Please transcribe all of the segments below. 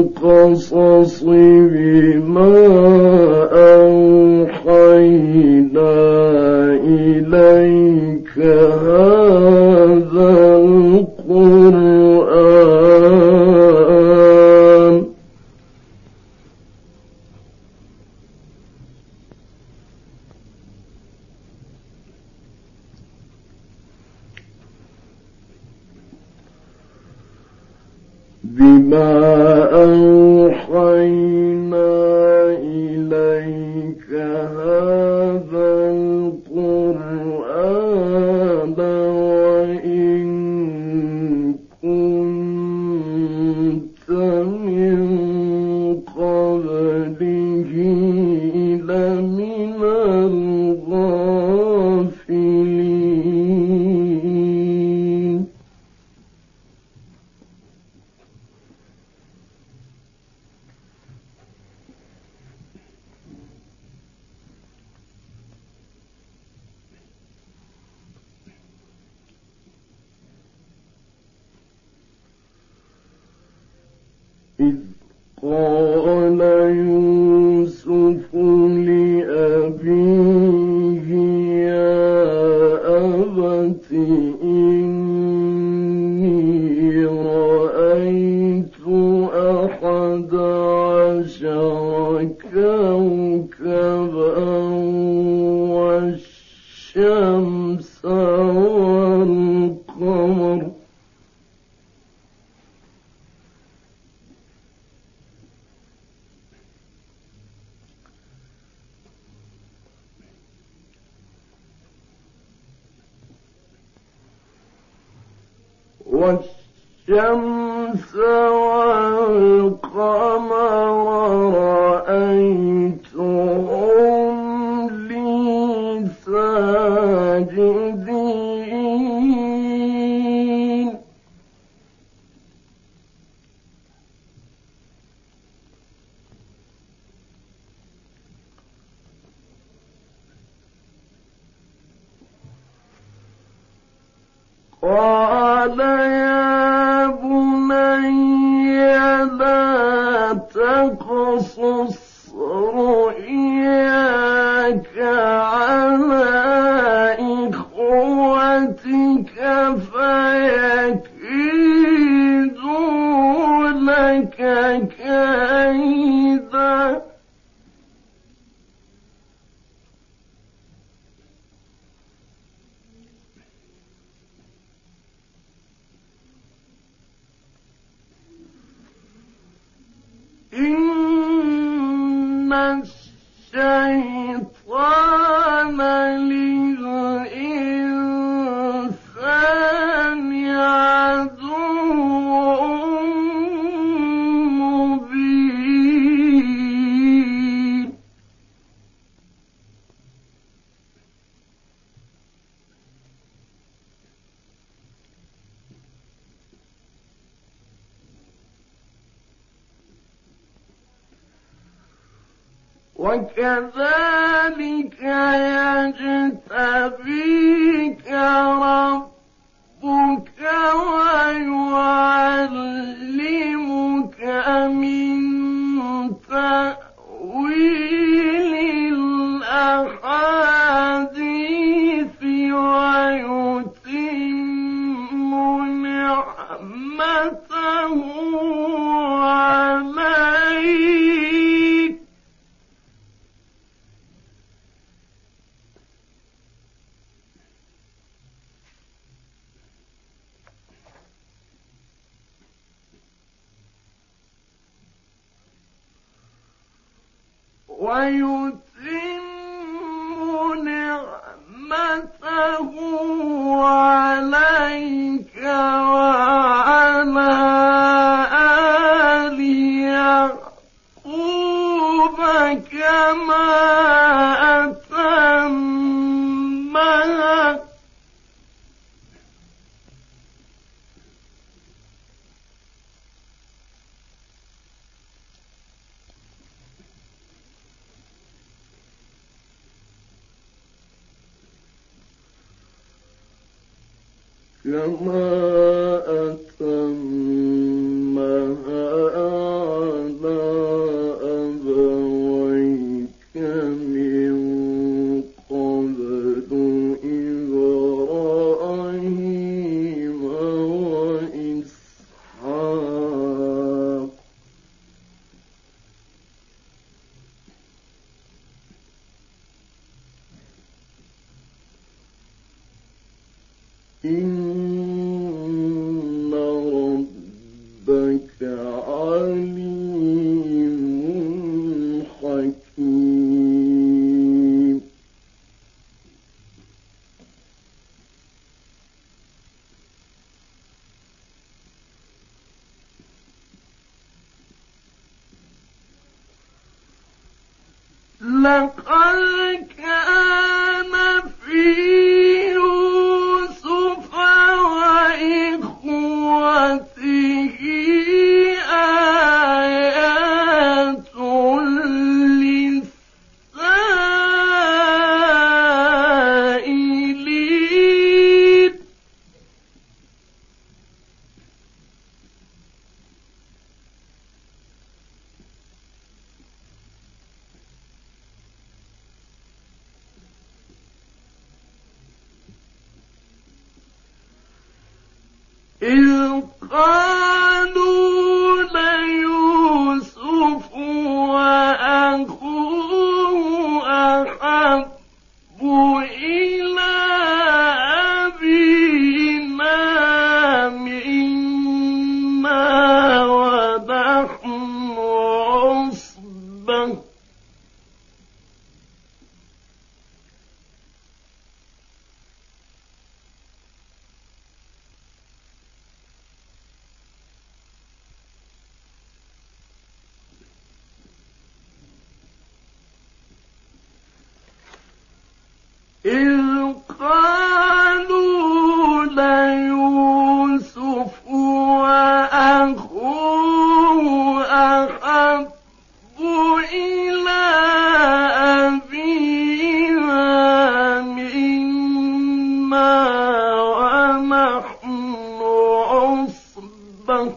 القصص بما أوحينا إليك. والشمس والقمر رأيت كما أتمها lang عصبة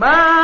bye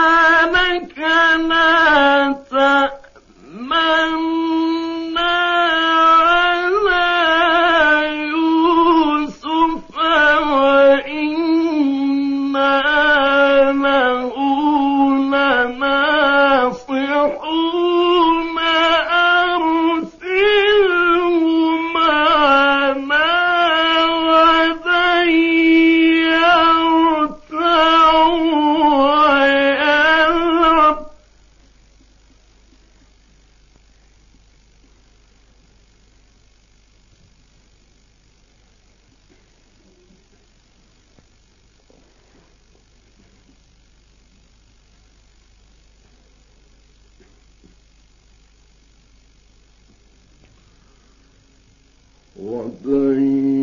وأخاف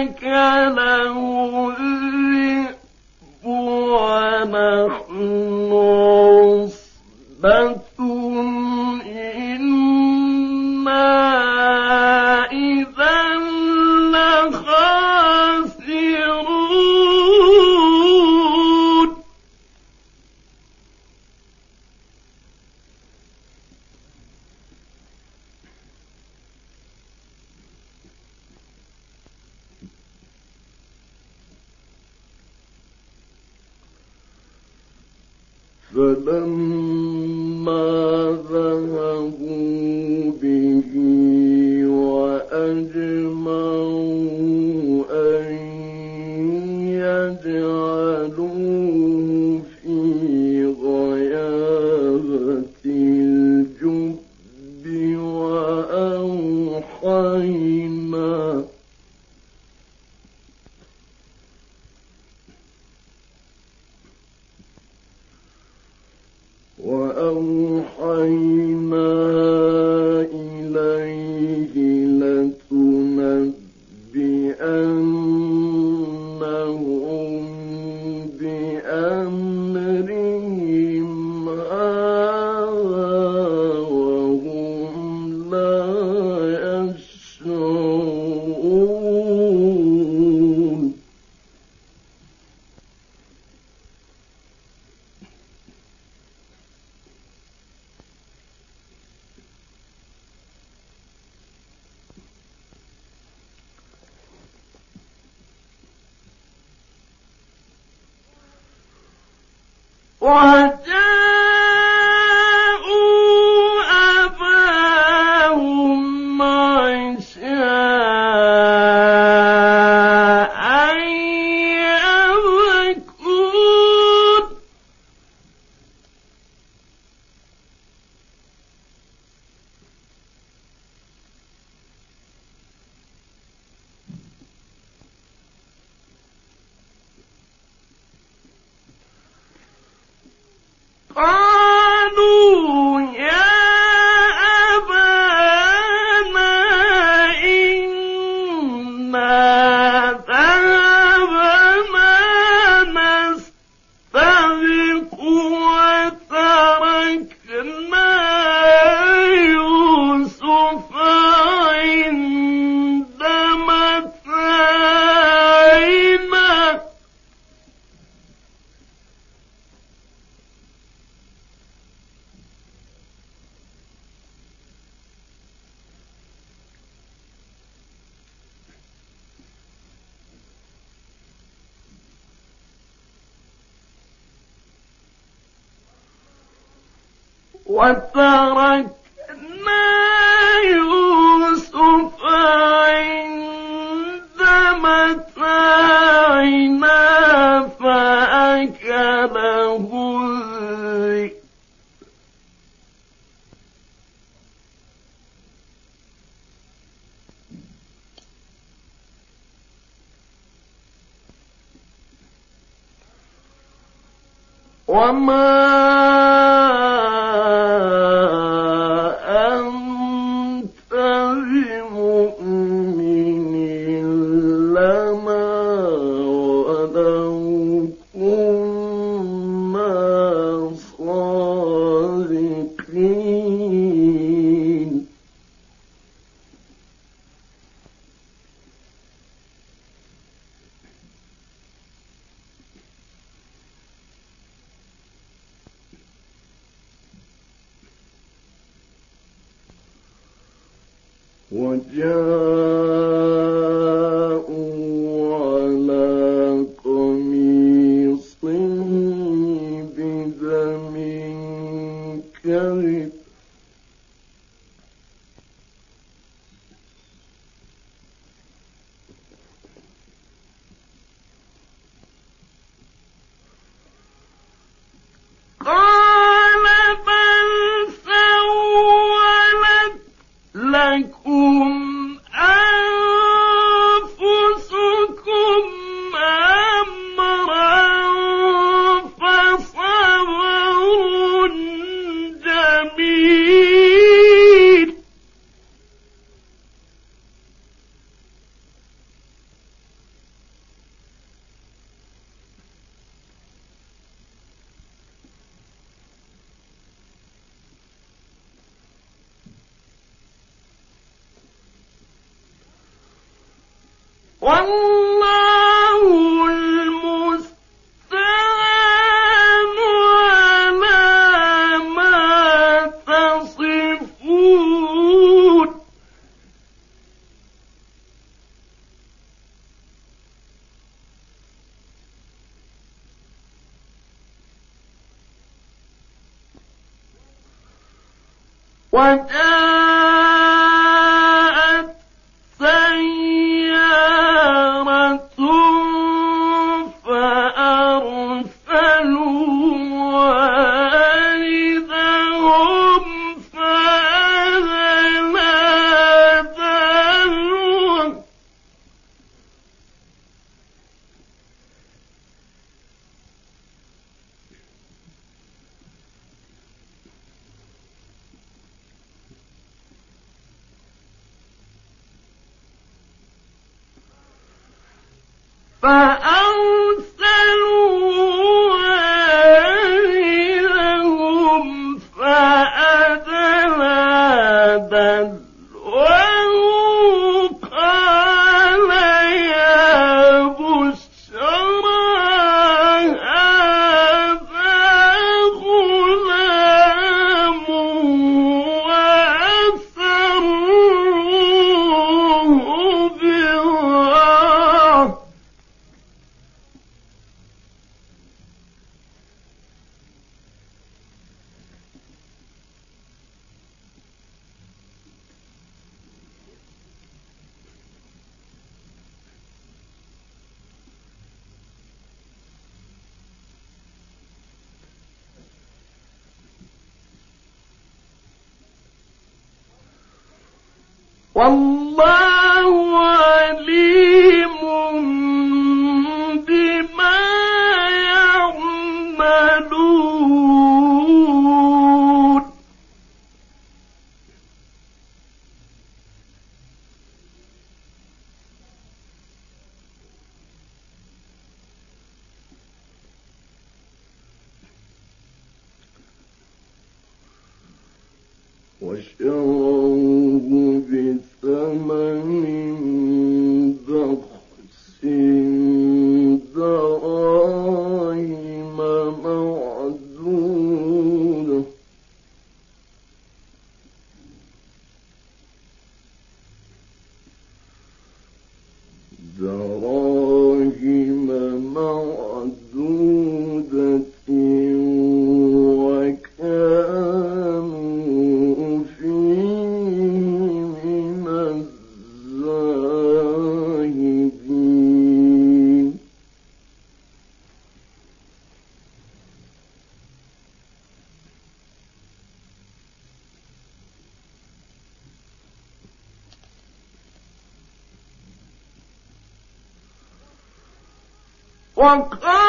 لك لو 我去 وتركنا يوسف عند متاعنا فأكله وما وتاب drunk.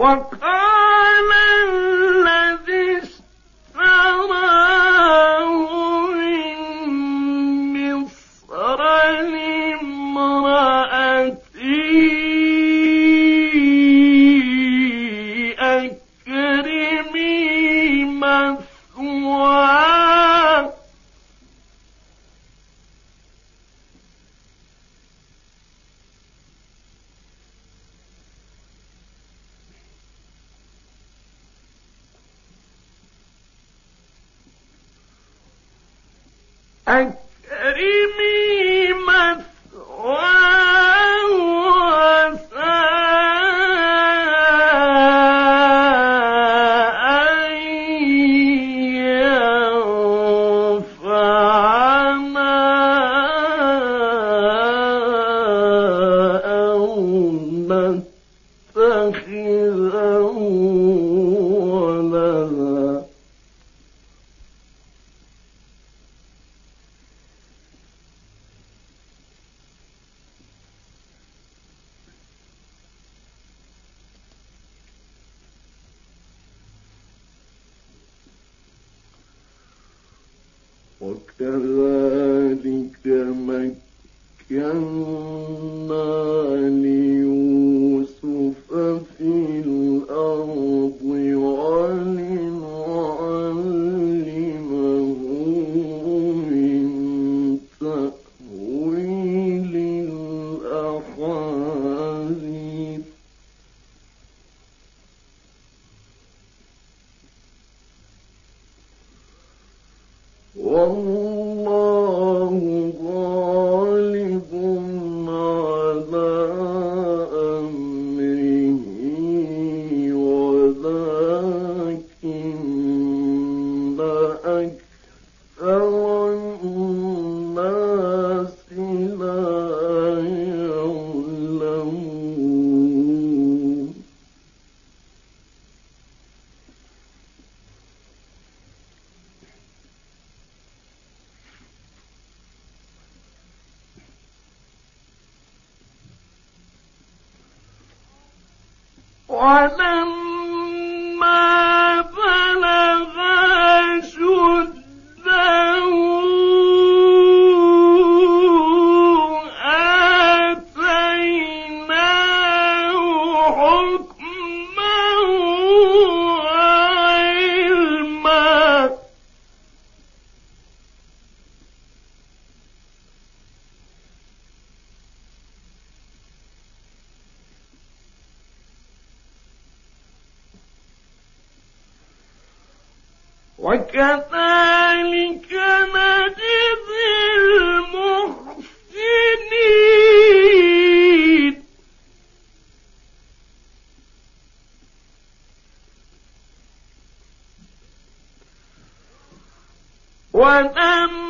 وقال I ولما ولما